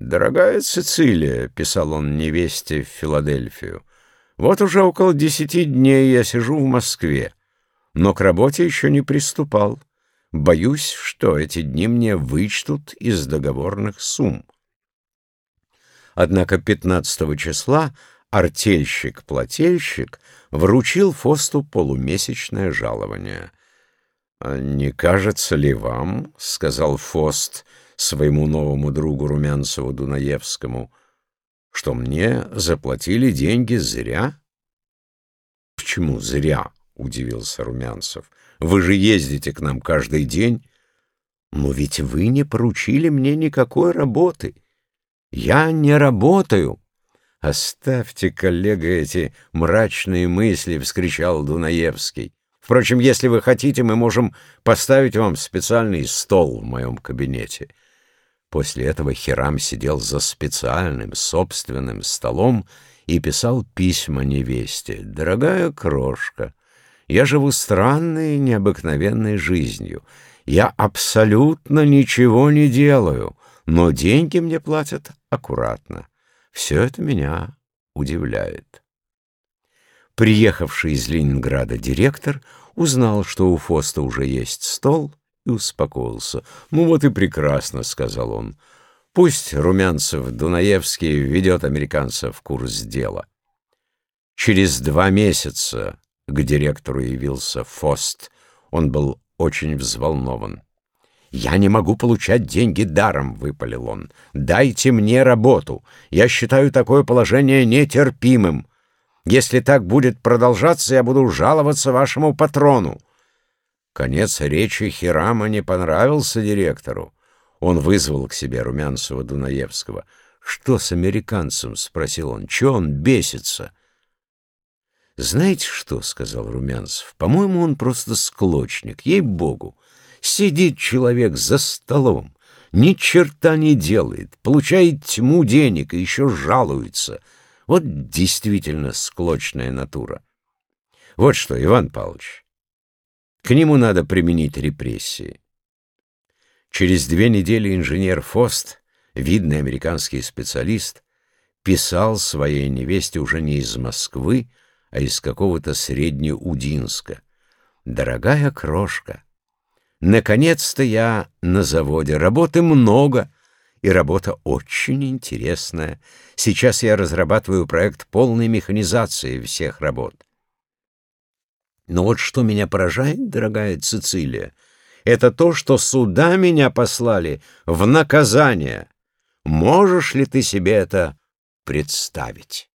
«Дорогая Цицилия», — писал он невесте в Филадельфию, — «вот уже около десяти дней я сижу в Москве, но к работе еще не приступал. Боюсь, что эти дни мне вычтут из договорных сумм». Однако 15 числа артельщик-плательщик вручил Фосту полумесячное жалование. «А «Не кажется ли вам, — сказал Фост, — своему новому другу Румянцеву-Дунаевскому, что мне заплатили деньги зря? — Почему зря? — удивился Румянцев. — Вы же ездите к нам каждый день. — Но ведь вы не поручили мне никакой работы. Я не работаю. — Оставьте, коллега, эти мрачные мысли, — вскричал Дунаевский. Впрочем, если вы хотите, мы можем поставить вам специальный стол в моем кабинете. После этого Хирам сидел за специальным собственным столом и писал письма невесте. «Дорогая крошка, я живу странной и необыкновенной жизнью. Я абсолютно ничего не делаю, но деньги мне платят аккуратно. Все это меня удивляет». Приехавший из Ленинграда директор узнал, что у Фоста уже есть стол, и успокоился. «Ну вот и прекрасно», — сказал он. «Пусть Румянцев-Дунаевский ведет американцев в курс дела». Через два месяца к директору явился Фост. Он был очень взволнован. «Я не могу получать деньги даром», — выпалил он. «Дайте мне работу. Я считаю такое положение нетерпимым. Если так будет продолжаться, я буду жаловаться вашему патрону». Конец речи Хирама не понравился директору. Он вызвал к себе Румянцева-Дунаевского. «Что с американцем?» — спросил он. «Чего он бесится?» «Знаете что?» — сказал Румянцев. «По-моему, он просто склочник, ей-богу. Сидит человек за столом, ни черта не делает, получает тьму денег и еще жалуется. Вот действительно склочная натура. Вот что, Иван Павлович, к нему надо применить репрессии. Через две недели инженер Фост, видный американский специалист, писал своей невесте уже не из Москвы, а из какого-то Среднеудинска. «Дорогая крошка, наконец-то я на заводе. Работы много, и работа очень интересная. Сейчас я разрабатываю проект полной механизации всех работ. Но вот что меня поражает, дорогая Цицилия, это то, что суда меня послали в наказание. Можешь ли ты себе это представить?